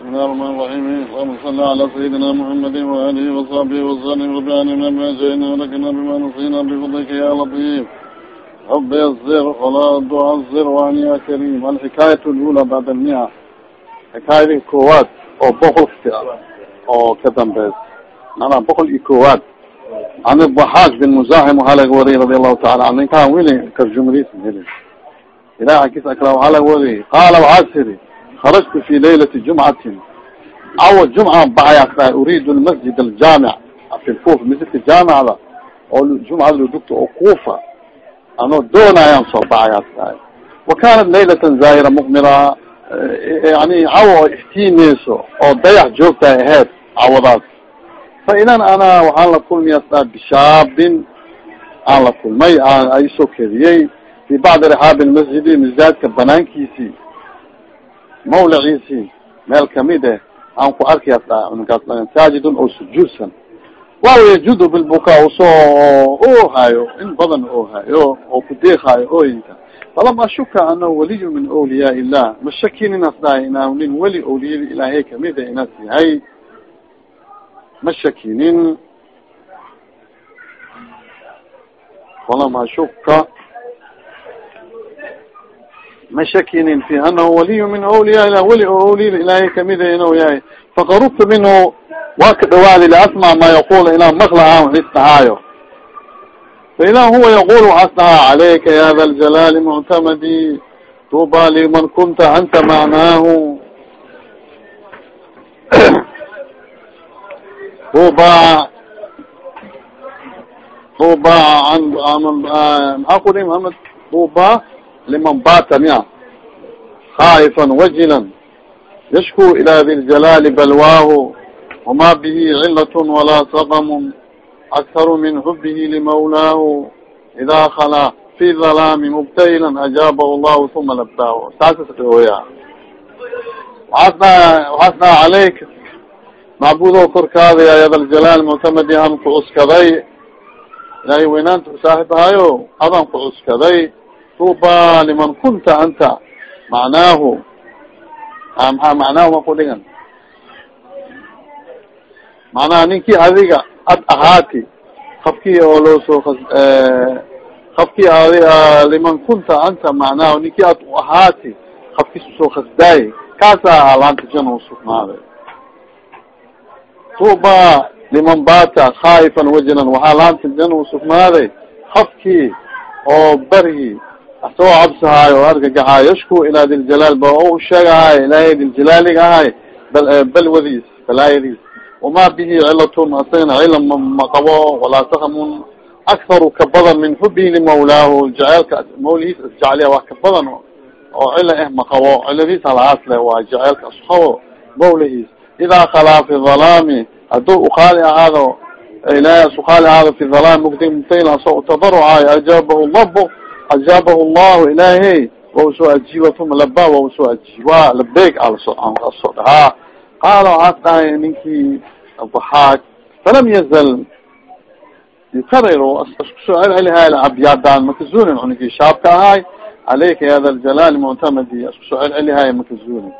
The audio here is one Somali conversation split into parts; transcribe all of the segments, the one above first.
بسم الله الرحمن الرحيم اللهم صل على سيدنا محمد وآله وصحبه وسلم رب علمنا بما جئنا ولكنا بما نصينا بفضلك يا لطيف رب يصر ولا تعصر وعن يا كريم الحكاية الأولى بعد المئة حكاية كواد oo boqolka oo ka dambeys manaa boqol iyo koowaad anضaxaak bin muزaxim waxaa laga wariyay radi allahu taala an ninkaan weli tarjumadiis heli ilahi agkiis akla waxaa laga karajtu fi laylati jumcatin awa jumca baxaya uriidu lmasjid aljaamic fi lkufa masjidka jaamicda oo jumcada ludugta oo kufa anoo doonayaan soo baxaya wa kanat laylatan zaahira muqmira yani cawo oo iftiimeyso oo dayax joogtaay aheyd cawadaas fa idan ana waxaan la kulmaya daa bishaabin aan la kulmay aan aisoo kediyey fi bacdi rixaabi lmasjidi masdaadka banaankiisii mawlaciisii meel ka mid eh aan ku ninkaas saajidun oo sujuudsan waaw yajudu bilbuka u soo oohayo in badan oohayo oo kudeehayo ooyinka. Falam ashuka anahu waliyu min awliyaa illah ma shakin inas dhahay inaa nin weli awliyada ilaahay kamida inas yahay. Ma shakinin falam ashuka ma shakinin fi anahu waliyu min awliyaa ilah weli oo awliyada ilaahay kamida inuu yahay faqarubtu minhu waa ka dhawaadi liasmac ma yaqul inaan maqlahaan waxis dhahaayo faida huwa yaqul waxaas dhahaa calayka ya da ljalaali muctamadi tuuba liman kunta anta macnaahu tuuba tuuba maxaa ku dhi mahamed tuuba liman bata miya khaifan wajilan yashku ila di ljalaali balwaahu wama bihi cilat walaa saqam akharu min xubihi limawlaahu ida khalaa fi dhalaami mubtahila ajaabahu llahu uma labtaahu saasas oya waxaas dhaa waxaas dhaha calayka macbudo korkaada ya yad aljalaal muctamadi aan ku cuskaday ilaahay weynaanta saaxib ahayo adaan ku cuskaday tuuba liman kunta anta. Macnaahu maa macnaahu ma ku dhigan macnaha ninkii adiga ad ahaati kafkii oo loo soo kafkii liman kunta anta macnaha ninkii ad u ahaati kafkiis u soo khasdaay kaasaa laanta jana usugnaaday tuuba liman bata khaifan wajilan waxaa laanta jana usugnaaday kafkii oo barhi asagoo cabsahaayo o argagaxaayo yashku ilaa diljalaal ba o sheegahay ilaahay diljalaaliga ahay bal balwadiis balaayadiis. Wama bihi cilatun asagana cila ma qabo walaa sakamun akharu ka badan min xubihi limawlaahu jaceelka mawlihiis isjecliya wax ka badan oo cila eh ma qabo ciladiis halahaas le waa jaceelka isqabo mawlihiis. Idaa khalaa fi dhalaami hadduu ukaali ahaado ilahay asukaali ahaado fi dhalaami mugdi mutayla asoo utabarucaayo ajaabahu labo ajaabahu llahu ilahay wa u soo ajiiba uma laba wa u soo ajiiba labeeg alaso asoo dhahaa qaala waxaas dhahay ninkii daxaak falam yazal yukarir iskusoo celcelihay abyaadaan makazunin cunigii shaabka ahay calayka ya da ljalaali muctamadi iskusoo celcelihay makazunin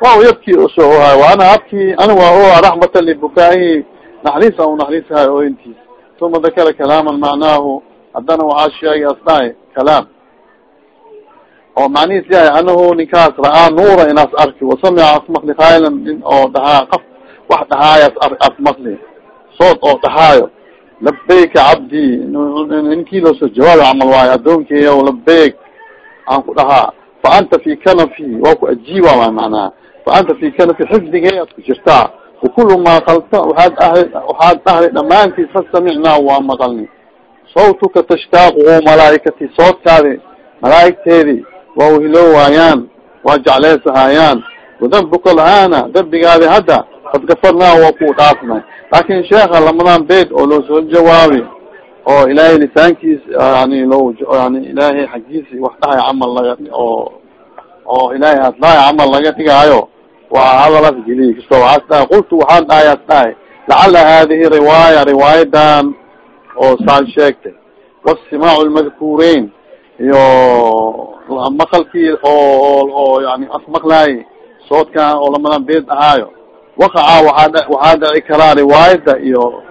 wa yabki u soo ohay wa ana abki ana waa oa raxmatan libukaahi naxliis a naxliisahay uma dakara kalaaman macnaahu haddana waxaa sheegay as dhahay kalaam oo macnihiis yahay anahu ninkaas ra'aa nuura inaas arki wasamica asmakli khaylan nin oo dhahaa qaf wax dhahaaya asmakli sood oo dhahaayo labayka cabdi ninkii loosoo jawaabi camal waayo adoonkeya labayk aan ku dhahaa fa anta fi kanafi waa ku ajiiba waay macnaha fa anta fi kanafi xifdigey ad ku jirtaa wakulu maa kalta waaad ahli waxaad dhahday dhamaantiis fasamicnaa waa maqalni sawtuka tashtaaquhu malaaikati soodkaadi malaaigteedi waa uhiloo waayaan waa jecleysahayaan wadambuka lahaana dambigaadi hadda kad gafarnaa waa ku dhaafnay laakin sheeka lamadan beed oo loo soo jawaabi oo ilaahay lisaankiis yani lo yani ilaahay xaggiisi wax dhahay camal laga oo oo ilaahay hadlahay camal laga dhigaayo waa hadalas geliy kasto waaas dhahay qultu waxaan dhahay as dhahay lacala hadihi riwaaya riwaayadan oo saan sheegtay. Wasimaacu lmadkureyn iyo maqalkii oo oo yani asmaqlaay soodkan oo lamadan beed ahaayo. Waqaca waaa waxaa dhici karaa riwaayada iyo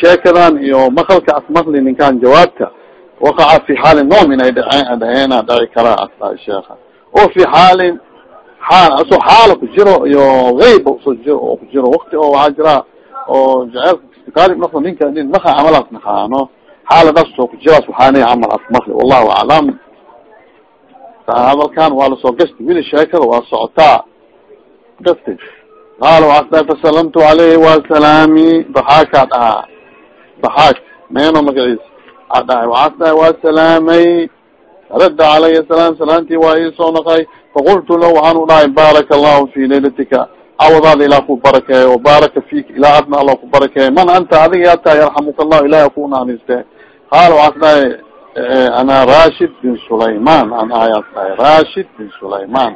sheekadan iyo makalka asmakli ninkan jawaabta. Waqaca fi xaali noom inay dheen dhaheena dhici karaa asla sheeka o fi xaalin xaal asoo xaala ku jiro iyo eyba u soo jiro oo ku jiro wakti oo waxaa jira oo jaceelka nafo ninka nin maka camalaas naqaano xaaladaas soo ku jiraas waxaana camal asmakli wallahu aclam hadalkan waa la soo gasti wili sheekada waa socotaa gasti qaala waasda fasalamtu alayhi wasalaami baxaakaa dhahaa baxaak meeno magaciisa a dhahay waasda waa salaamay radda calayhi salaam salaantii waa iisoo naqay faqultu la waxaan u dhahay baaraka allahu fi laylatika awadaada ilah ku barakeeyo baaraka fik ilaa adna allah ku barakeeyo man anta adiga yataa yarxamuka allahu ilahi ku naaniste qaala waas dhahay ana rashid bin sulayman an ayaas dhahay rashid bin sulayman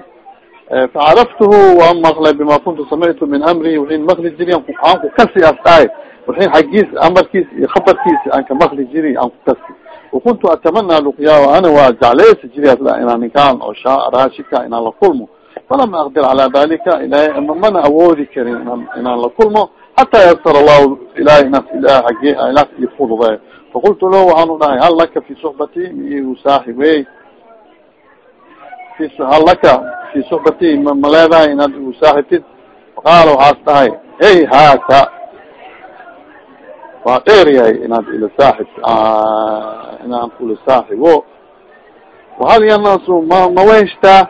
facaraftuhu waan maklay bima kuntu samictu min amri waxin makli jiri aan ku kasi as dhahay waxin xaggiis amarkiis iyo khabarkiisi aan ka makli jiri aan ku kasi wakuntu atamana luqyaa ana waa jecleysi jiri as inaan ninkaan oo sha rashidka inaan la kulmo falama aqdir calaa dalika ilahay mana awoodi karin inaan inaan la kulmo xataa yasar allahu ilahay inaas ilah agi ilaas ii fududay faqultu lahu waxaan u dhahay hal laka fi suxbati miu saaxibey hal laka fi suxbati ma ma leedahay inaad igu saaxibtid faqaala waxaas dhahay hey haata waa dheer yahay inaad ila saaxib inaan kula saaxibo wahal yanaasu ma maweheshtaa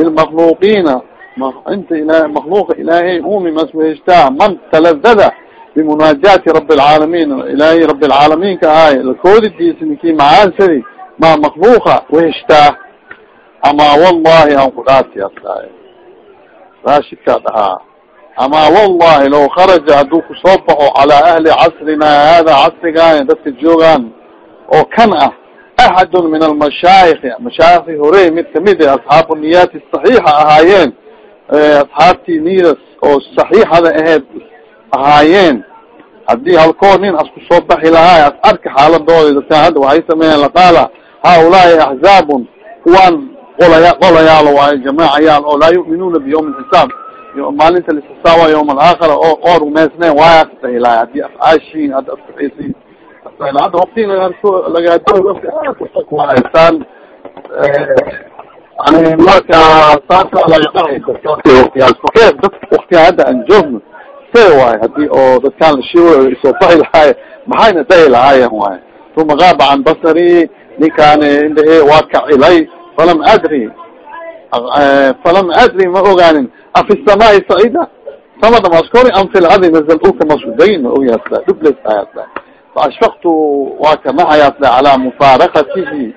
fi lmakluuqiina inta ila makluuqa ilaahay umi masweheshtaa man taladada bimunaajaati rabi alcaalamin ilaahay rabi alcaalamin ka ahay lakoodidiisa ninkii macaansadi ma makluuqa weheshtaa ama wallahi aan ku dhaarti asdaay rashidkaa dhahaa ama wallahi law kharaja hadduu ku soo baxo calaa ahli casrina hada casrigaan dadka joogaan oo kan ah axadun min almashaayikhi mashaayikhi horey mid ka mid a asxaabu niyaati saxiixa ahaayeen asxaabtii niyadas oo saxiixada aheyd ahaayeen haddii halkoo nin as ku soo baxi lahaay as arka xaaladooda dadkaan hadda waxay sameeyeen laqaala haulaai axzaabun kuwaan qolaya qolayaalo waayo jamaacayaal oo laa yu'minuuna biyawmi lxisaab maalinta lisxisaawa yawma alaakhira oo oo rumaysneen waaya asdahilaay haddii afcaashiin hadda askuxaysiin hadda wakti lagaadoosan yani marka saasa lagaqawaktiyal dad waktiga hadda aan joogno se waay haddii oo dadkaan lashiiwa soo baxi lahaay maxayna dahi lahaayeen waay uma gaaba can basari ninkaan indhahe waa kacilay falam adri falam adri ma ogaanin afi samaai saciida samada maskori am fi ladi nazal ulka maskudayn ma ogyaasda dubles ayaasda faashfaktu waa ka naxayaasda calaa mufaarakatihi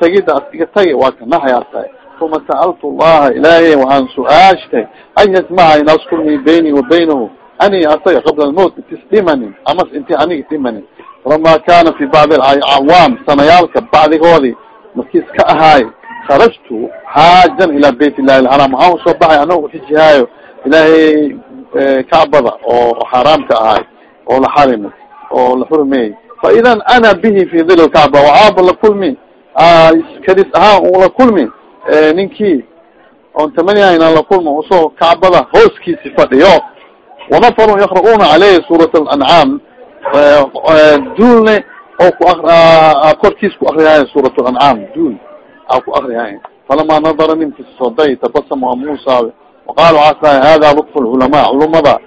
tagida asiga tagi waa ka naxayaasda uma sa'altu llaha ilaahay waxaan su'aashtay an yajmaca inaas kulmi bayni wa baynahu ani asaga qabla almowt intis dhimanin amas inti aniga dhimanin falama kana fi bacdi alcawaam sanayaalka bacdigoodi markiis ka ahaay karajtu xaajan ilaa bayt illahi alxaraam waxaan u soo baxay anao uxijihaayo ilaahay kacbada oo xaaraamka ahay oo la xarimi oo la xurmeeyey fa idan ana bihi fi dil lkacba waxaaba la kulmi. Kadis ahaan ula kulmi. Ninkii oon tamaniyaha inaan la kulmo u soo kacbada hooskiisi fadhiyo. Wanafarun yaqra'uuna caleyhi suurat alancaam duulne oo ku korkiis ku akriyahay suurat lancaam duul a ku akriyahay falama nadara ninki soday tabasama musa waqaala waxaa hada lutfu lculamaa culamada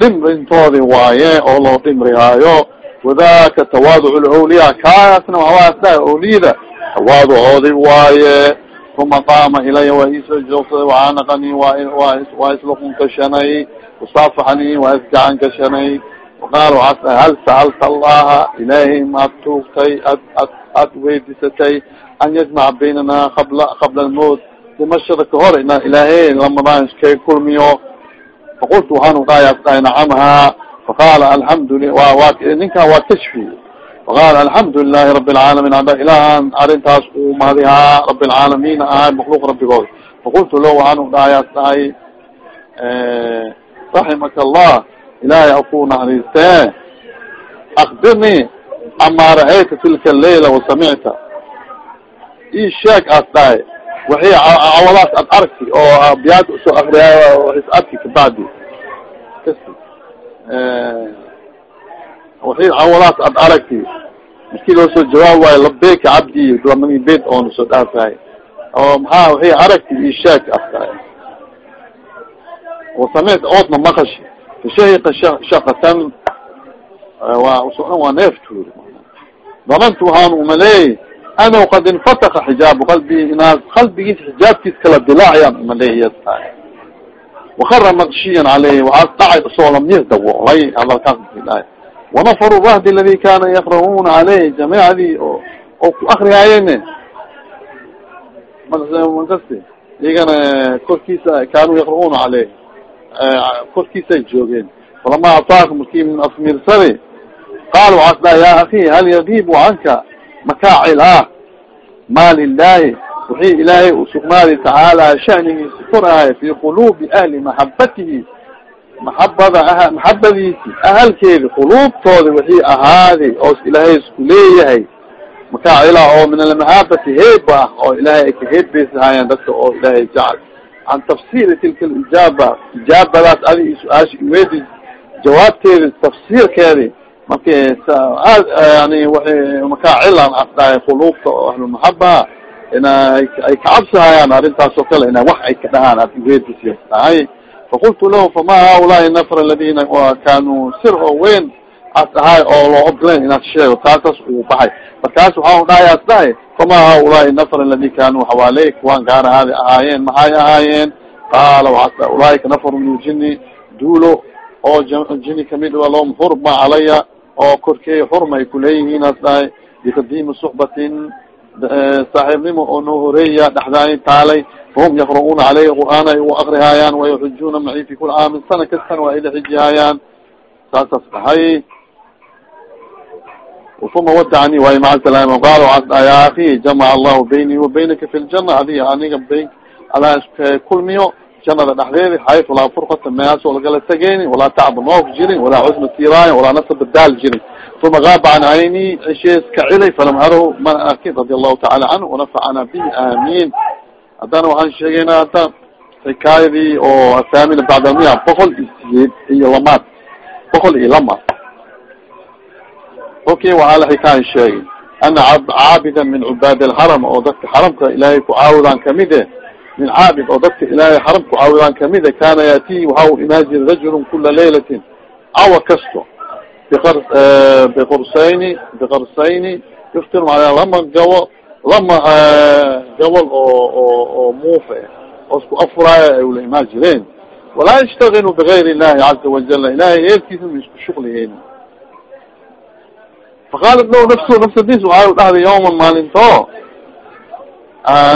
dhimrintoodi waaye oo loo dhimrihaayo wadaka tawaaduc lawliya kaasna waxaasa awliyada tawaaducoodi waaye uma qaama ilaya waa iisoo joogsaday wacaanaqani waa kunkashanay wasaafaxani waa isgacan gashanay waqaala waxaa sa hal sa'alta allaha ilaahay maad tuugtay ad ad ad weydisatay an yajmaca baynana qabla qabla almowt dimashada kahor ina ilaahay lamadaan iskay kulmiyo faqultu as dhahay nacamha wa wa ninkan waa kashfi faqaala alxamdu lilahi rabi alcaalamin ada ilahan arrintaas uu mahadihaa rabi alcaalamin ahay makluuq rabbigood faqultu lo waxaanu dhahay as dhahay raximaka allah ilahay aku naxariistee akbirni ama ra'ayta tilka leyla wasamicta ii sheeg as dhahay waxay cawadaas ad aragti oo biyaad u soo akriyaayo is arki kabacdi waxay cawadaas ad aragti markii loo soo jawaab waayo labeyka cabdi lamani bed oona soo dhaafahay oo maxaa waxay aragti ishaak askaay wasameed oodna maqashi. Fashahiqa shaqatan waa usoan waa neef danantu waxaan umaleeyay anahu qad infataka xijaabu qalbii inaad qalbigiis xijaabkiis kala dilaacayaan umaleeyas wakara maqshiyan caleyhi waxaas dhacay isoo lamir dawoolay hadalkaas ilahay wanafaru rahdi aladi kana yakrahuna caleyh jamaacadii oo oo ku akrihaayene makasti iyagana korkiisa kaanuu yakrahuna caleyh korkiisay joogeen falama ataaka markii min asmirsade qaal waxaas dhaha ya aki hal yagibu canka makaacil ah ma lilahi ilaahay usugnaaday tacaala shanigiisi kor ahay fi qulubi ahli maxabatihi maxabada maxabadiisi ahalkeedi quluubtooda wixii ahaaday oos ilaahay isku leeyahay. Makaacila oo min almahabati heeba ah oo ilaahay ay ka heedbaysahaayeen dadka oo ilaahay jecel. Can tafsiri tilka alijaaba ijaabadaas adi i su'aasha iweedi jawaabteedi tafsiirkeedi marki yani makaacilan asdhahay quluubta oo ahlulmaxaba ina ay kacabsahayaan arrintaas oo kale ina wax ay ka dhahaan ad iweedis dhahay faqultu lahu fama haulaai nafr aladina kanuu sir oo weyn as dhahay oo loo ogolayn inaad sheego taasas uu baxay. Markaas waxaan dhahay as dhahay fama haulaai nafr aladi kanuu xawaaley kuwaan gaar ahaada ahaayeen maxay ahaayeen? Qaala waaa ulaaika nafru min ljini duulo oo jini ka mid a loom xurma calaya oo korkeey xurma ay kuleeyihiin as dhahay biqadiimi suxbatin saaxiibnimo oo noo horreeya dhexdaani taalay fahum yaqra'uuna caleyhi qur'aan ay u akrihaayaan wayuxujuuna maci fi kuli caamin sana kastan waa ila xijihaayaan saasas dhahay uma wadacni waay maca salaam qaal ya aki jamaca allahu bayni wa baynaka fi ljana adiga aniga bayn ala kulmiyo janada dhexdeedi xaytu laa furkata meaasoo lagala tegeyni walaa tacba noof jirin walaa cusma tiraayan walaa nasaba daal jirin uma gaaba can cayni cishees ka cilay falam arahu mana arkin radi allahu taala canhu wanafacana bihi aamin haddana waxaan sheegayna hadda xikaayadii oo athamina bacdalmiya boqol iyo iyo lamaad boqol iyo lamaad okay waxaa la xikaaya sheegay ana caabidan min cubaad alxaram oo dadka xaramka ilaahay ku caawudaan kamide min caabid oo dadka ilaahay xaram ku caawudaan kamide kana yaatihi waxa u imaan jiri rajulun kula laylatin cawa kasto biqursayni biqarsayni yuftir maa lama gawo lama gabol oo oo oo muufa oo isku afuraayo ay ula imaan jireen walaa yashtagilu bigayr illahi caza wajala ilahay heerkiisa ma isku shuqliyeyn faqaalat lahu nafsu nafsadiis waxay dhahday yawman maalinto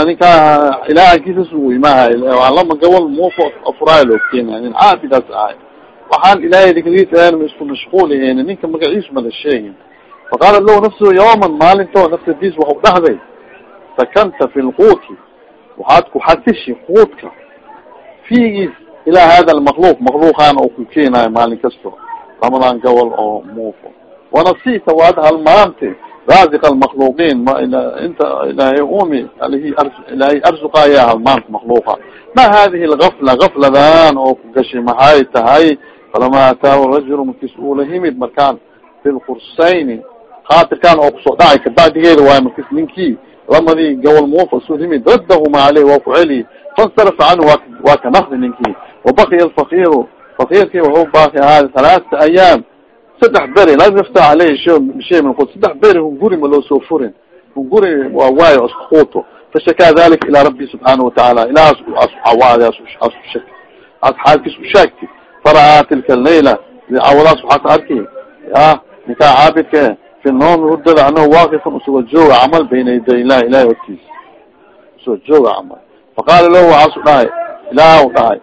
ninkaa ilaah agkiisas u imahay lama gabol muufa afuraayo loo keena nin caabidaas ahay waxaan ilahay dikrigiisa ma isku mashquuliheyn ninka magaciisu mala sheegin. Faqaalat lahu nafsu yawman maalinto nafsadiis waxau dhahday sakanta fi lquuti waxaad ku xasishi quudka. Fiigiis ilaa hada lmakluuq makluuqaana oo ku keenayo maalin kasto lamadan gobol oo muufo wanasita waad halmaante raaziqa almakluuqiin ma inta ilaahay umi alihi ilaahay arzuqaya halmaanta makluuqa ma hadihi lgafla gafladan oo ku gashi maxay tahay falama ataahu rajulu markiis ula himid markaan fi lkursayni khaatirkaan oo ku soo dhacay kabacdigeeda waayo markiis ninkii lamadii gobol muufa soo himid raddahuma aleyh waa ku celi faاnsarafa canhu wa waa ka nakdi ninkii wabaqiya alfakiru fakirkii wuxuu baaqi ahaada halaata ayaam saddex beri lam yaftax aleyhi shay min qut saddex beri hunguri ma loo soo furin hunguri waa waayo isku quuto fashakaa dalika ilaa rabbi subxaana watacaala ilahaas awaad as shak as xaalkiis ushaagti fara'aa tilka layla cawadaas waxaas arki ya ninkaa caabidka fi noomi hurdada anahu waaqifan usugoo jooga camal bayna yaday ilah ilahay hortiisa u soo jooga camal faqaala lahu waxaasu dhahay ilaah dhahay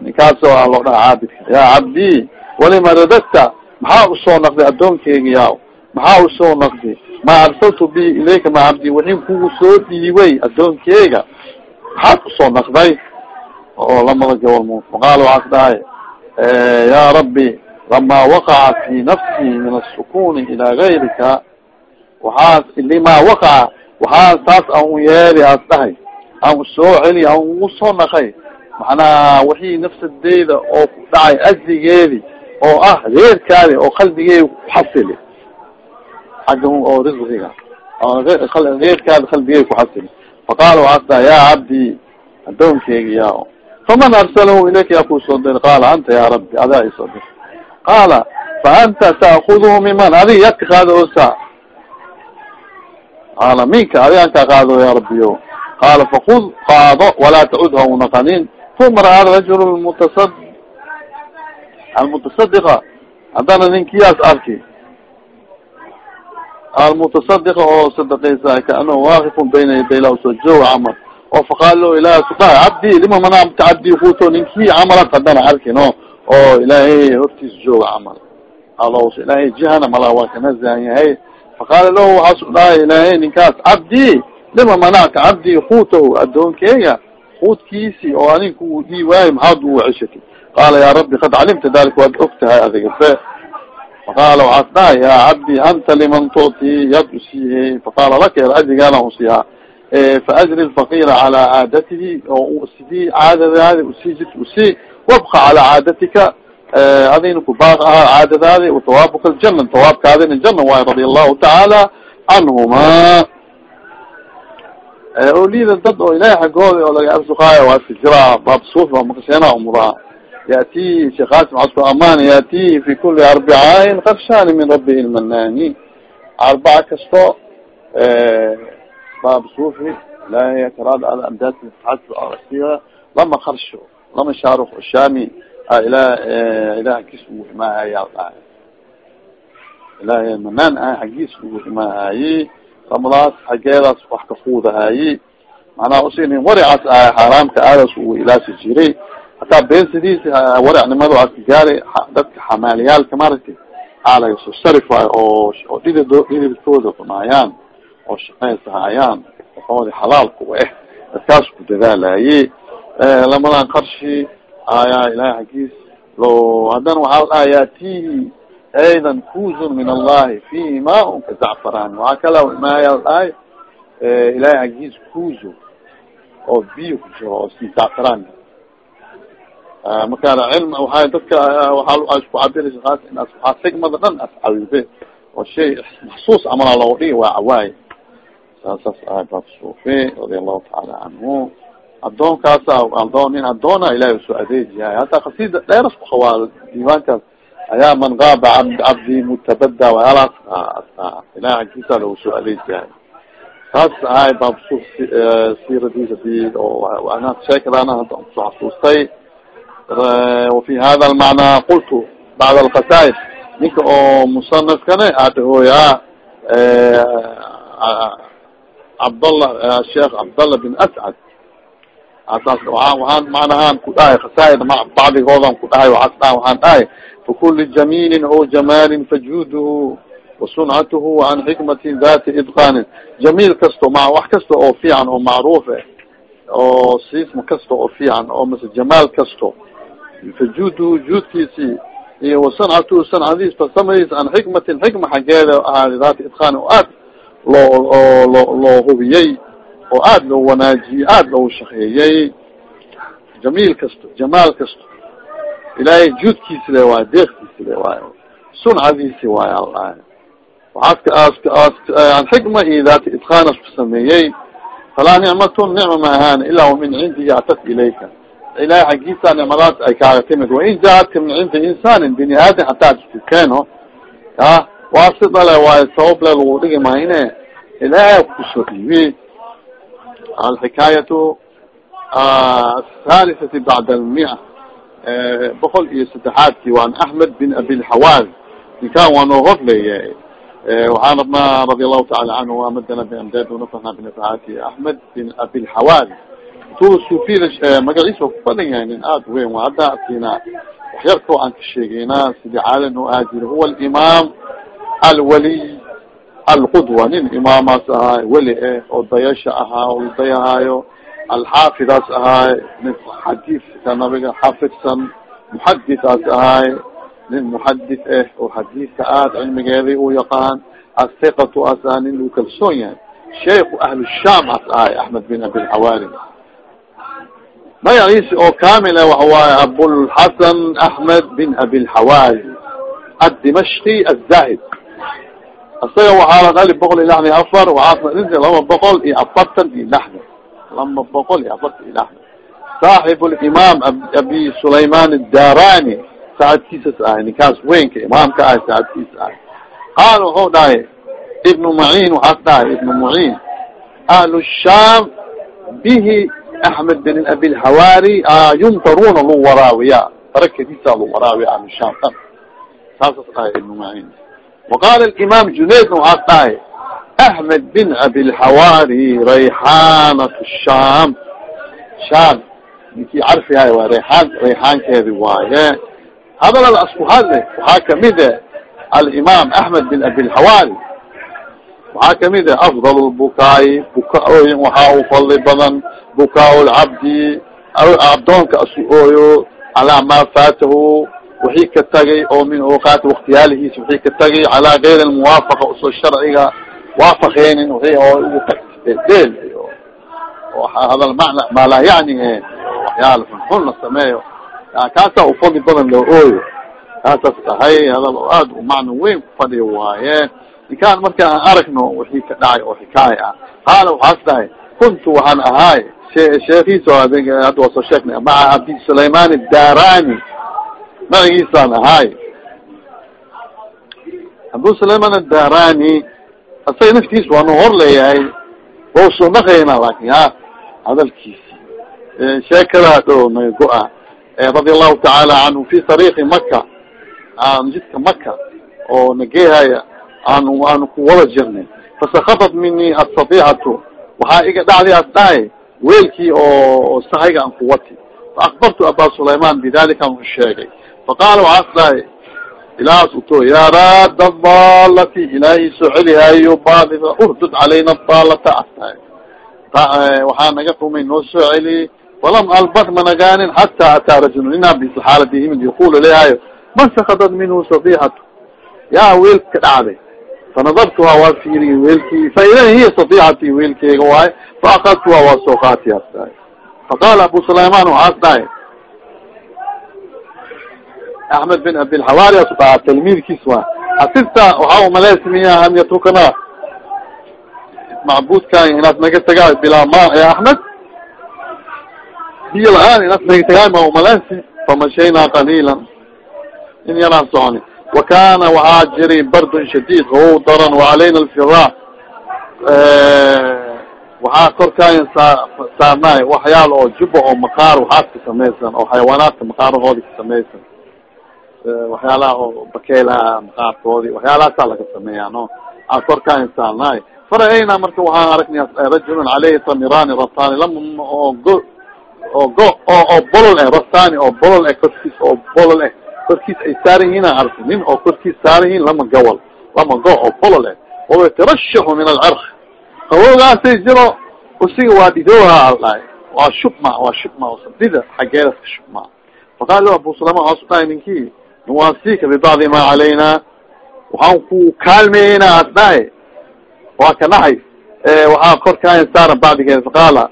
ninkaasoo a loo dhaha caabidka yaa cabdi walima radadta maxaa u soo naqday addoonkeyga yaaw. Maxaa u soo naqdi. Maa arsaltu bi ilayka ma cabdi waxin kugu soo dhiibay addoonkeyga. Maxaad u soo naqday. Oo lamada gobol mu faqaala waxaas dhahay ya rabbi lama waqaca fi nafsi min asukuni ilaa gayrika waxaas lima waqaca waxaa saas an u yeeli aas dhahay. Aan u soo celi aan ugu soo naqay. Macnaha wixii nafsadeyda oo ku dhacay ajligeedi oo ah reerkaadi oo qalbigeeda kuxasili xagga oo risqiga. Reerkaadi qalbigeeda kuxasili faqaala waxaas daa ya cabdi adoonkeyga ya faman arsalahu ilayka yaa ku soo dir? Qaala anta ya rabbi adaa isoo dir. Qaala fa anta taakuduhu miman? Adiga yadka qaado osa qaala minka adigaan kaa qaado ya rabbiyo qaala fakud qaado walaa tacud ha unaqanin uma ra'a rajul almutasadiqa haddana ninkiyaas arki. Almutasadiqa oo sadaqaysa kaanahu waaqifun bayna yaday lah soo jooga camal. Oo faqaal lo ilaah subaha cabdi lima manamta cabdi kuto ninkii camalat haddana arkino oo ilaahay hortiis jooga camal. Alos ilaahay jihana mala waa kanazahan yahay. Faqaala lahu waxaasu dhahay ilaahay ninkaas cabdi lima manacta cabdi kuutahu adoonkeega kuudkiisi oo anin ku dhii waayo maxaad u ceshati qaala ya rabbi kad calimta dalik waad og tahay adiga fe faqaala waxaas dhahay ya cabdi anta liman tuti yad usiihe faqaala laka adigaana usiihaa faajri lfaqira calaa caadatihi oo sidii caadadaadi u sii jid u sii wabqa calaa caadatika adina kubaaq ahaa caadadaadi watawaabuka ljana tawaabkaadina jana waayo radia allahu tacaala canhuma olida dad oo ilahay xaggooda oo laga arsuqaayo waa iska jiraa baab suufi waa makasheena umuraa yatihi sheekh qasim casku amaan yatihi fi kuli arbicaain karshani min rabihi lmanani arbaca kasto baab suufi ilahay karaad ala amdaad asiga lama karsho lama shaaruk shami ila ilah aggiis ugu imaahaya dhahay ilahay manaan ah xaggiis ugu imaahaye ramadaas xageedaas wax ka fuudahaye macnaha usin waricaas ah xaaraamka aadaas ugu ilaasi jiray hataa beensidiis waricnimada waa ka gaari dadka xamaaliyaalka maaragtay alaga soo sarif waayo oo oo dhidid dhididkooda rumaayaan oo shaqaysahayaan waxoodi xalaal kuwa eh dadkaas ku dadaalaye lamadan qarshi aya ilahay xaggiis lo haddana waxaa dhaha yatihi aydan kuzun min allahi fihi maun ka zacfaran waxaa kala imaaya dhahay ilahay xaggiis kuzo oo biyo ku jiro oo si zacfaran marka cilm waaa dadka waaa isku cabiraysa aas in waaa xigmada dhan ascawibe oo shay maxsuus amala looga dhigi waa cawaay. Saasaas ah basuufe radia allahu tacaala canhu adoonkaasa adoon nin adoona ilahay u soo adeejiyahay hata kasida dheeras kuhawaa diiwaankaas ayaa man gaaba cabdi mutabada waalaas ilahay agkiisa lagu soo adeejiyahay saas ahay baabsuuf siiradiisa di oo ana sheekadaana hadda ku soo xasuustay وفي hada المعنى qلت بعd الkasاid ninka oo مصنفkane adhooya cabdالlah sheekh cabdالlah بن ascad asaas waaan manahaan ku dhahay kasaaid bacdigoodan ku dhahay waas dha waxaan dhahay fakuli jamيل o jamاl fajudh وaصنcatه وan xikmati ذati iطقاn jamيil kasto ma wax kasta oo fiican oo macruuf eh oo sisma kasta oo fiican oo mase jamaal kasto fajuudhu juudkiisi iyo wasancatu sancadiis fasamadiis an xikmatin xikma xaggeeda ahaada daata idqaan oo aad loo loo loo hubiyey oo aad loo wanaajiyey aad loo shaqeeyey jamiil kasto jamaal kasto ilaahay juudkiisi le waayo deeqtiisi le waayo suncadiisi waayo alahay waxaaska an xikma iyo daata idqaanas ku sameeyey falaa nicmatun nicma ma ahaana ilaa wa min cindi yactad ilayka ilahay xaggiisa nicmadaas ay kaaga timid wain jaatka min cindi insaanin bini aadam hataa keeno a waa si dhale waayo sabab le lagu dhigi mayne ilahay ku soo dhiibi alxikaayatu athalisati bacda almia boqol iyo saddexaadki waan axmed bin abilxawaaz ninkan waa noo horleeya waxaan rabnaa radi allahu taala canhu amadana biamdad nafana binafaati axmed bin abilxawaaz tu sufida magaciisa ku badan yahay nin aada weyn waa hadda atina waxyarkoo aan ka sheegeynaa sidii caalan o aajiri huwa alimaam alwaliy alqudwa nin imaamaas ahaay weli eh oo dayasha ahaa oo ladayahaayo alxaafidaas ahaay nin xadiiska nabiga xafidsan muxadisaas ahaay nin muxadis eh oo xadiiska aad cilmigeedii u yaqaan athiqatu as aha nin uu kalsoon yahay sheiku ahlu sham as ahay axmed bin abilxawaari magaciisi oo kamil ah waxa waaye abulxasan axmed bin abilxawaari addimashki azahid isaga waxaa la dhali boqol iyo lixdan iyo afar waxaa dhinta laba boqol iyo afartan iyo lixdan laba boqol iyo afartan iyo lixdan saaxib limaam abi sulayman adarani saacadkiisas ahay ninkaas weynka imaamka ahay saacadkiisa ahay. Qaal wuxuu dhahay ibnu mucin waxaas dhahay ibnu mucin ahlu sham bihi axmed bin abilhawaari yumtaruna lu waraawiya barakadiisa lu waraawiya ahlu sham dhan saasas dhahay ibnu mucin وqal imam junaydna waxaas dhahay axmed bin abilhawaari rayxanat sham sham ninkii carfihay waa rayaan rayxaankeedi waaye hadalal asku hadle waxaa kamide alimam waxaa kamide afdal lbukaai buka-ooyin waxaa u fadli badan bukaa lcabdi adoonka asu ooyo calaa maa faatahu wixii ka tagay oo min awqaati waktiyaalihiis wixii ka tagay calaa gayr muwaafaqa u soo sharciga waafaqeenin wixii oo ugu tagdeel iyo hadal mana maa laa yani waxyaala xunxun la sameeyo. Kaasaa ufadli badan loo ooyo. Kaasaas tahay hadal aad u macno weyn kufadhiyo waaye ninkaan marka aan aragno wixii ka dhacay oo xikaaya ah qaala waxaas dhahay kuntu waxaan ahaay sheekiisa hadda waa soo sheegnay maca abi sulayman darani magagiisaan ahaay abu sulayman adarani asaga naftiis waa nu hor leeyahay wa soo naqayna laakin ha hadalkiisi sheekadaas oo naga go-a radia allahu tacaala canhu fi tariiqi maka jidka maka oo nageehaya aanu aanu ku wada jirnay. Fasakatat mini asadicatu waxaa iga dhacday as weelkii oo sahayga aan ku wati. Faakbartu aba sulayman bidalika an u sheegay. Faqaala waxaas dhahay ilaas uto yaa raada dalati ilaahay soo celihayo baadida urdud calayna dalata as tahay waxaa naga dhumay noo soo celi walam albad managaanin xata ataa rajul ina bisaxaaladi himid yaqulu lehayo man sakadat minhu sadixatu yaa weelka ka dhacday fanadartuha waa fiiriye weelkii faida hiya sadixati weelkeyga waaye faakadtuha waa soo qaati as dhahay faqaala abu sulayman waxaas dhahay axmed bin abilxawaari as dhaha tilmiidkiis waa asirta waxaa umaleysmiya an yatrukana macbudkan inaad naga tagaa bilaa ma ya axmed biyo la'aan inaad naga tagaa ma umaleysi famashayna qaliila in yaraan soconi wa kana waxaa jiray bardun shadid how daran wacalayna alfira waxaa korkaayan saa saarnaay waxyaal oo juba oo maqaar waxaas ka samaysan oo xayawaanaadka maqaarahoodi ka samaysan waxyaalaha oo bakeelaha maqaarkoodi waxyaalahaasa laga sameeyaa no a korkaayan saarnaay fara-ayna marka waxaan aragnay rajulun caleyhi tamirani ratani lama oo go oo go oo oo bolol eh ratani oo bolol eh korkiis oo bolol eh korkiis ay saaran yihiin aan arkay nin oo korkiis saaran yihiin lama gawal lama go oo bolol eh oo yatarashaxu min alcirq qawoogaasay jiro usiga waa dhidooha al dhahay waa shubma waa shubma sadida xaggeedas ka shubma. Faqaal abu sulama waasu dhahay ninkii nuwaasika bibacdi ma calayna waxaan ku kaalmeeyeyna as dhahay waa ka nahay waxaa korkaayan saaran bacdigeeda faqaala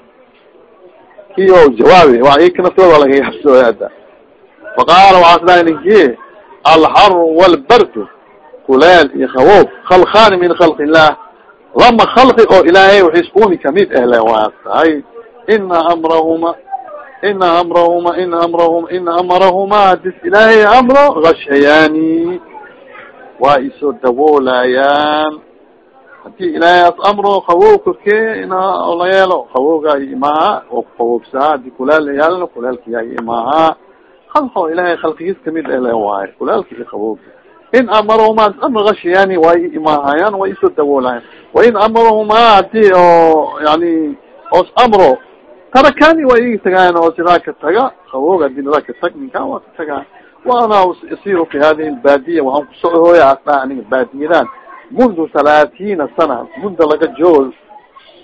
ki jawaabi wa ika naftooda laga yabsooy ada faqaala waxaas dhahay ninki alxar walbardu kuleel iyo khawoof khalkaani min khalqi illah lama khalqi oo ilaahay waxay iskumi ka mid ehle waa tahay ina amrahuma ina amrahuma ina amrahuma ina amarahuma hadis ilaahay amro gashayaani waa isoo daboolayaan haddii ilaahay as amro qawow korkee ina la yeelo qawowga imaha oo kuqawowsaha haddii kuleel yaalna kuleelka imaha halko ilaahay khalqigiis ka mid ele waayo kulaalka iyo qawowga in amarahuma amr gashiyaani waa i imahayaan waa isoo dawoolayan wain amarahuma haddii oo yani os amro tarakani waa igi tagaayan oo sidaa taga qawowga haddii nadaa ka tag ninkan waa ka tagaa wa ana asiru fi hadihi lbaadiya waxaan kusocooya asdhaa aniga baadiyadan mundu halaaثiina sana mudda laga joogo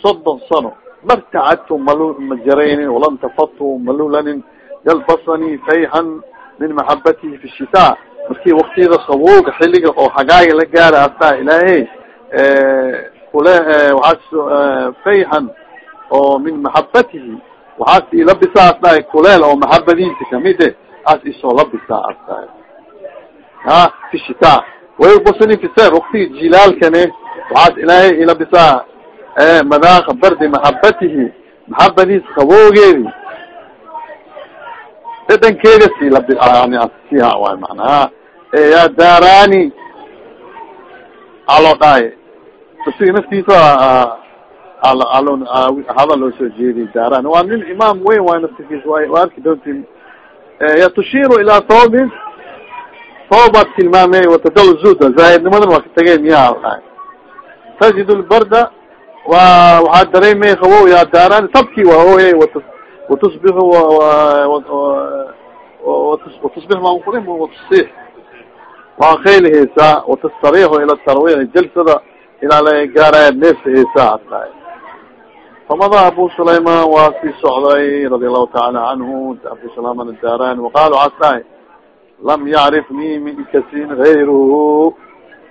soddon sano martacadtu malu ma jaraynin walam tafadtu malulanin yalbasanii fayhan min maxabatihi fi shitaa markii waktiyada qabowga xilliga oo hagaaga la gaara asdaa ilaahay kule waxaa fayhan oo min maxabatihi waxaas ilabisaa as dhahay kuleel oo maxabadiisa kamide as isoo labisaa as dhahay ha fi shitaa waybusani fise waktiga jilaalkane waxaas ilaahay ilabisaa madaaqa bardi maxabatihi maxabadiis qaboogeedi dadankeeda si labi yani siha waay manaha ya darani aloo dhahay asiga naftiisa hadal loo soo jeediy daran waa nin imaam weyn waay naftikiisa wa arki doontin tushiru ilaa thawbin thawbaad tilmaamey watadal zuda zaahidnimadan waa ka tegeen miyaa dhahay tajid lbarda wa waxaa dareemay qabow yaa daaran sabki waa ooye watusbix watusbix maankurim watusix waa khayli haysaa watastarixu ila tarwix jalsada ilaa la gaaraya neefsa haysaa adtahay famada abu sulayman waa sii socday radi allahu taala canhu abu sulayman adarani waqal waxaas dhahay lam yacrifnii min ikasin gayruhu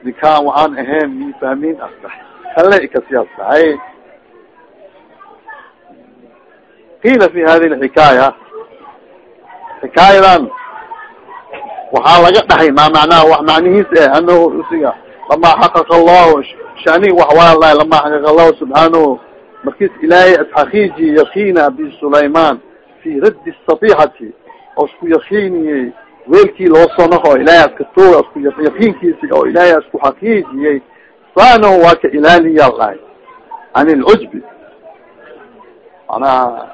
nikaan waxaan ahayn mi fahmin as dhahay kale ikasiyaas dhahay qila fi hadi lxikaaya xikaayadan waxaa laga dhahay ma macnaha wax macnihiis eh anahu usiga lama xaqaqa allahu shani wax waa lahay lama xaqaqa allahu subxaanahu markis ilaahay asxakiiji yakiina bisulayman fi raddi sabixati oo isku yakiiniyey weelkii loo soo naqo ilahay askatooga isku yakiinkiisi oo ilaahay isku xaqiijiyey saanahu waa ka ilaaliya lahay can ilcujbi manaa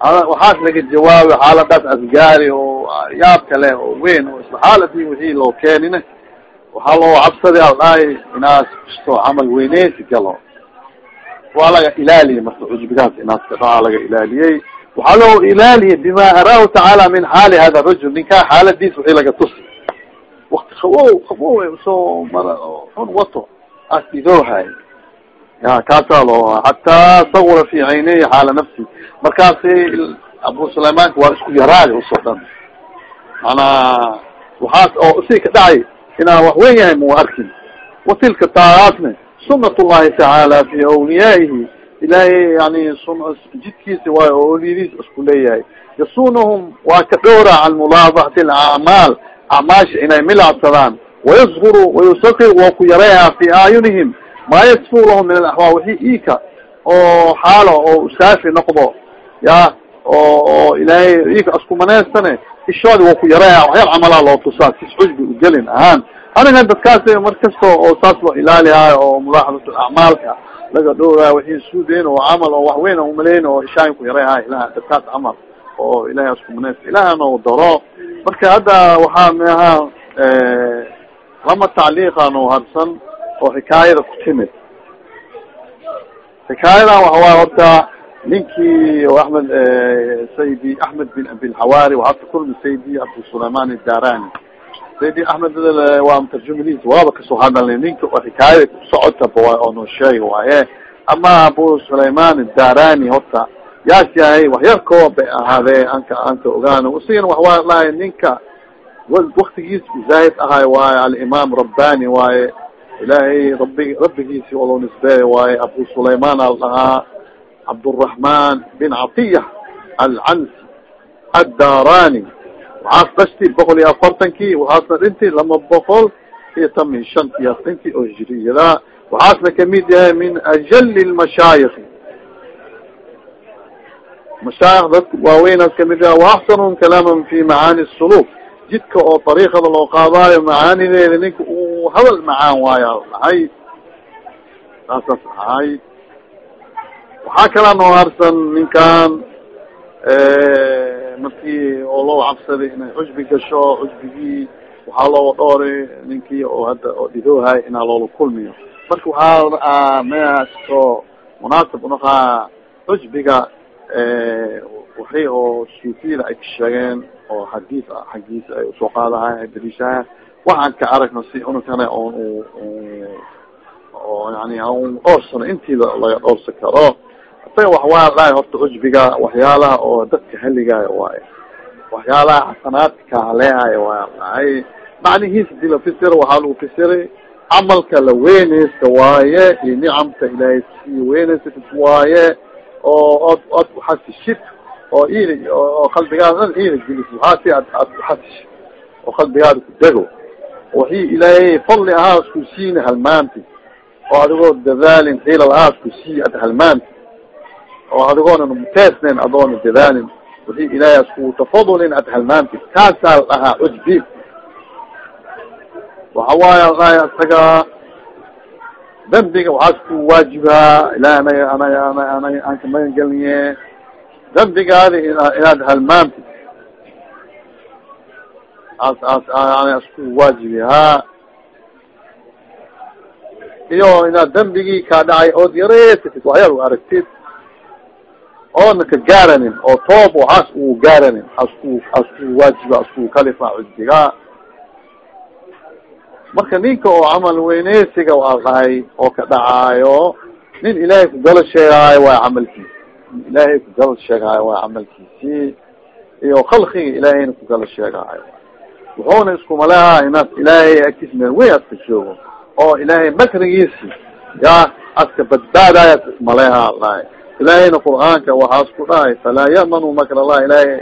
waxaas laga jawaabi xaaladaas asgaari oo yaab kale oo weyn oo isla xaaladii wixii loo keenina waxaa loo cabsaday al dhahay inaas kisto camal weyneysi galo. Waa laga ilaaliyay marka cujbigaas inaas kadhaa laga ilaaliyey waxaa loo ilaaliyay bima araahu tacaala min xaali hada rajul ninkaa xaaladiis wixii laga tusi. Wakti qawow qawow soo mara xun wato as idoohay ya kaasaa loo xataa sawra fi cayney xaala nafsi. Markaasi abu sulaymanka waa isku yaraadi u soo dhan. Manaa waxaas oo u sii ka dhacay inaan wax weyn yahay mau arkin. Watilka taaraasne sunat llahi tacaala fi awliyaa'ihi. Ilaahay yani jidkiisa waayo oo awliyadiis isku leeyahay. Yasunahum waa ka dhowra can mulaadacati alacmaal acmaasha inay milacsadaan wayasguru wayusakir waa ku yareeha fi aayunihim maa yasfu lahum min alaxwaal wixii ika oo xaalo oo usaafi noqdo ya oo ilaahay ika isku maneystane ishoodi waa ku yareeha waxyaal camalaa loo tusaa sis cujbi ugelin ahaan. Aniga dadkaas mar kasta oo saas loo ilaalihaayo oo mulaaxadat acmaalka laga dhowraayo wixii suudeyn oo camal oo wax weyn umaleyn oo ishaayin ku yareehayo ilaha dadkaas camal oo ilahay isku maneysta ilahana u daro. Marka hadda waxaa meaha lama tacliiqan oo harsan oo xikaayada ku timid. Xikaayadan waxawaay horta ninkii o amed saydi axmed bin bilxawaari waxaa kakulmi saydi abu sulayman idarani saydi axmed waa mutarjumadiis waaba ka soo hadalnay ninka oo xikaayada kusocotaba waay oo noo sheega waaye. Ama abu sulayman idarani horta yaas yahay waxyarkoo bay ahaadee anka anka ogaano. Usigana waxwaa lahay ninka waktigiis zaahid ahay waaye alimaam rabbani waaye ilaahay rabi rabbigiisi oo loo nisbeeya waaye abu sulayman al dhahaa cabdالرaحman bin catiya alcansi addarani waxaas dhashti boqol iyo afartankii waxaasna dhinti lama boqol iyo tan min shantiyaas dhinti oo hijriyada waxaasna kamid yahay min ajali lmashaayiki mashaayik dadka waaweynaas kamid yaha waaxsanhum kalaaman fi macaani suluk jidka oo dariiqada loo qaadaayo macaanideeda ninka uu hadal macaan waaya dhahay. Saasaas ahay. Waxaa kalaa noo harsan ninkan markii oo loo cabsaday inay cusbi gasho cusbigii waxaa looga dhooray ninkii oo hadda oo dhidoohay inaa loola kulmiyo. Marka waxaa measto munaasib unaqaa cusbiga waxay oo suufiyada ay ka sheegeen oo xadiis ah xaggiisa ay u soo qaadahay ay daliishaha waxaan ka aragno si unakane oon oo yani an dhoorsano intiida laga dhoorsan karo. Isaga waxwaa dhahay horta cujbiga waxyaalaha oo dadka haligaayo waayo waxyaalaha xasanaadka kahaleehayo waa dhahay macnihiis haddii la fisira waxaa lagu fisiray camalka la weyneysta waaye iyo nicamka ilaahay sii weyneysatid waaye oo od od kuxasishid oo il oo qalbigaada dhan ila gelis waxaa si ad aad kuxasish oo qalbigaada ku dego waxii ilaahay fadli ahaa isku siina halmaanti oo adigoo dadaalin hilal ahaa isku sii ad halmaanti oo adigoona muteesnen adoona dadaalin wixii ilaahay isku tafadulin ad halmaanti kaasaa la dhahaa cujbi waxa waaya dhahay isaga dambiga waxaa isku waajibaa ilahay anaga anaga ana aan ka magan gelniye dambigaadi inaad halmaanti as as an isku waajibi ha? Iyo inaad dambigii kaa dhacay ood yareysatid waxyar u aragtid. Oona ka gaaranin oo toob waxaas uu gaaranin asku asku waajiba asku kalifa cudbiga marka ninka oo camal weyneysiga waa dhahay oo ka dhacaayo nin ilaahay kugala sheegaayo waa camalkiisi ilaahay kugala sheegaayo waa camalkiisi iyo khalqiga ilaahayna kugala sheegaayo wuxuuna iskumaleha inaad ilaahay agtiis meel weyn aska joogo oo ilaahay makrigiisi ya aska badbaadaya iskumaleha dhahay ilaahayna qur'aanka waxaas ku dhahay falaa ya'manu makr allah ilaahay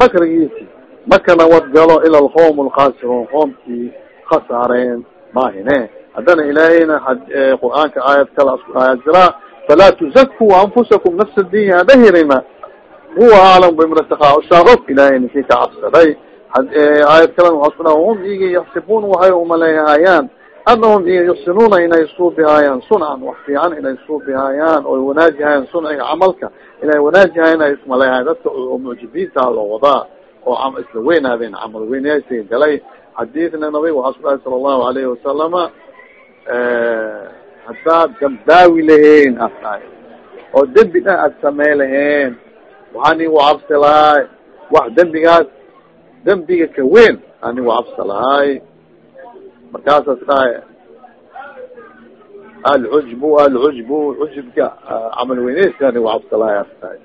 makrigiisi makana wadgalo ila alqowm alkhasiruun qoomkii khasaareen maahine. Haddana ilaahayna qur'aanka aayad kala asku aayad jiraa falaa tuzakuu anfusakum nafsa dinya hadahirina huwa aclam bimrataqa usaaqof ilaahay ninkii ka cabsaday aayad kalena waxaa sku hum iga yaxsibuun waxay umaleehaayaan anahum iga yuxsinuuna inay suubihaayaan suncan wax fiican inay suubihaayaan oy wanaajihayaan sunciga camalka inay wanaajihaayan ay ismaleehayan dadka oo mucjibiinta loo wadaa oo isla weynaadeen camal weynaysiga galay. Xadiidna nabig waxaa sku dhahay sala allahu alayhi wasalama haddaad gabdaawi lahayn asaay oo dembi dhan aad samey lahayn waxaan igu cabsi lahay wax dembigaas dembiga ka weyn. Anigu cabsa lahay. Markaasas dhahay alcujbu alcujbu cujubka camal weyneyska anigu cabsa lahay as tahay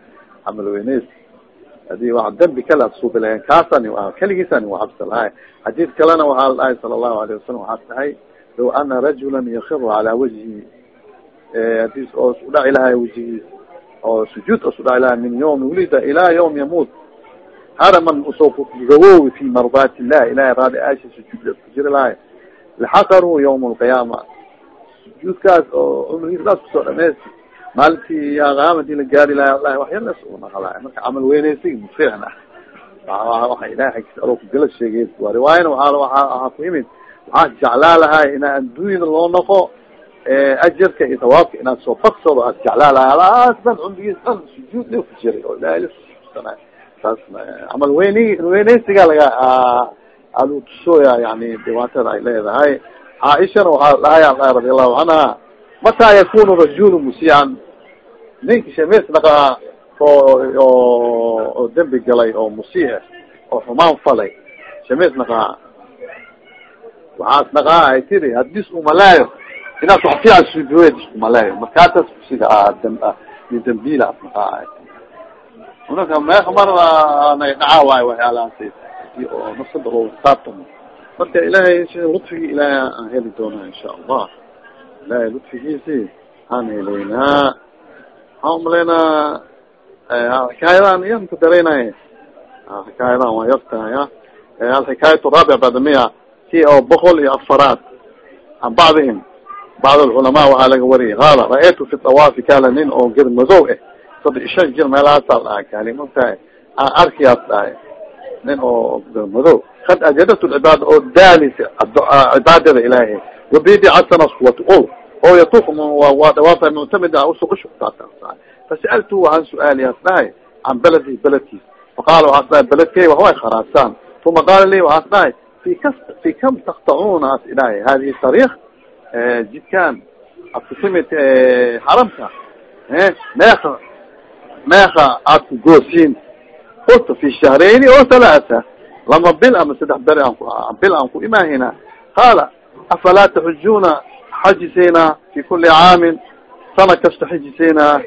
camal weyneys. Hadii wa dembi kale ad suubi lahayn kaas ani keligiis anigu cabsa lahay. Xadiid kalena waxaa la dhahay sala allahu alayh wasalam waxaa tahay low ana rajula yakiru calaa wajhi. Hadis oo isku dhaci lahay wajigiis oo sujuud isku dhaci lahay min yawmi wulida ilaa yawm yamuut haraman u soo gawowi fi mardaat illah ilahay raadi aasha sujuud ku jiri lahay laxaqaru yawma alqiyaama sujuudkaas oo cumrigiis daas ku soo dhamaysti maalintii qiyaamadii la gaari lahay alahi waxyalas unaqalaay marka camal weyneysi mufiicna waxa ilahay agkiis alo kugala sheegay waa riwaayana waa waxaa ku yimid waxaa jeclaa lahay inaa adduunyada loo noqo ajarka iyo tawaabka inaad soo faksado aad jeclaa lahay alaas dhan cumrigiis dhan sujuud le saas camal weyni weyneysiga laga aada utusooya yani dhibaatada ay leedahay caaishana waxaa dhahay a radi allahu canha mataa yakunu rajulu musiican ninka shamees dhaqaa oo dembi galay oo musiic oo xumaan falay. Shamees dhaqaa waxaas dhaqaa ay tiri hadis umalaayo inaad wax fiican suubiweed umalaayo markaatas sida dambiila as dhaqaa unaka meeka mar nay dhacaa waayo waxyaalahaas oo nafsada oo saabtamo marka ilaahay sida lutfigi ilaahay aan heli doonaa insha allah. Ilahay lutfigiisi aan helaynaa. Waxaan umalaynaa xikaayadan yan ku daraynay xikaayadan waa yartahaya alxikaayat raabic badamiya si oo boqol iyo afaraad an bacdihim bacd alculamaa waxaa laga wariyay. Qaala ra'aytu fi dawaafi kaala nin oo ger madow eh i shan jir meelahaasaa dhahay kaali magtahay aan arkiyaas dhahay nin oo madow kad ajadat lcibaada oo daalisa cibaadada ilaahay wabidi casanas wat o. Oo yatuf waa dhawaafa muctamida usuqushuqtaasa fasaltu waxaan su'aaliyaas dhahay can beledi beledkiis faqaala waxaas dhahay beledkey waxway kharaasaan uma qaala li waxaas dhahay fi kas fi kam taktacuuna as idhahay hadihi tariik jidkaan ad ku timid xaramka meeka meeka aad ku goosiin qulta fi shahrayni o halaata lama bil ama saddex beri bil aan ku imaahina qaala afalaa taxujuna xajisayna fi kuli caamin sana kasta xijisayna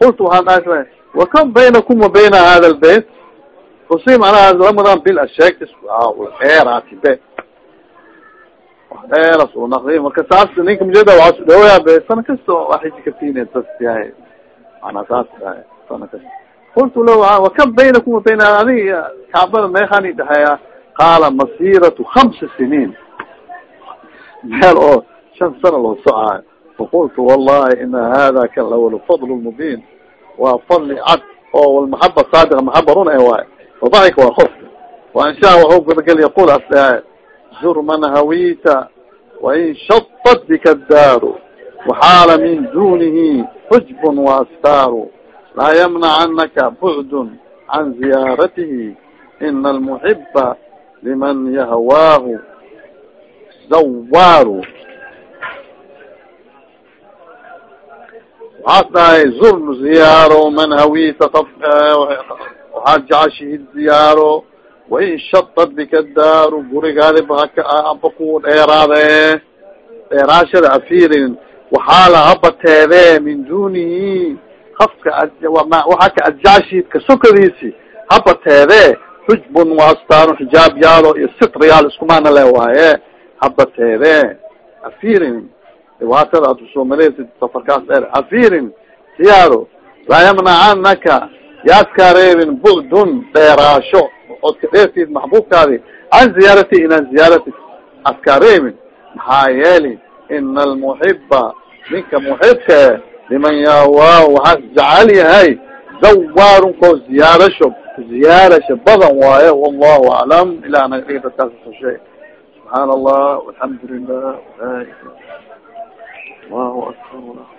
qultu waxaan dhahay wakam baynakum wa bayna hada lbayt usi manaha lamadan bil asheegtis dheeraatibe dheeras naqdi marka saas ninka mujeda waxaa su dhawaya be sana kasta waa xiji kartiin sas yahay manaa saas qultu la wakam baynakum wa bayna adiga kacbada meekani dhexeeya qaala masiratu hamsa siniin meel oo shan sana loo socaayo faqultu wallahi ina hada kan lawal fadl mubin waa fadli cad oo walmaxaba saadiqa maxaba run e waay fadaxika waa qof wansha waxu gudagal yaqul asdhahay zur man hawita wain shatat bika daaru waxaala min dunihi xujb waastaaru laa ymnacanaka bucd can ziyaaratihi ina almuxiba liman yahwaahu zawaaru waxaas dhahay zur ziyaaro man hawita waxaad jecashihid ziyaaro wain shatad bika daaru gurigaadi aba ku dheeraade dheeraashada afirin waxaala habateede min dunihi afka waxaa ka adjashid kasokadiisi habateede xujbun waa astaano xijaab yaalo iyo sitr yaalo iskumaana le waaye habateede afirin dhibaatada ad u soo maleysid safarkaas dheer. Afirin siyaaro laa yamnacanaka yaaskaa reebin bu'dun dheeraasho ood ka dheertid maxbubkaadi an ziyaarati inaan ziyaarati askaa reebin maxaa yeeli ina almuxiba ninka muxibka liman yahwaa waxaas jecel yahay zawaarun koo ziyaarasho ziyaarasha badan waaye wallahu aclam. Ilah naga dhigi dadkaas sosheey subxaana allah alxamdu lilah allahu akbar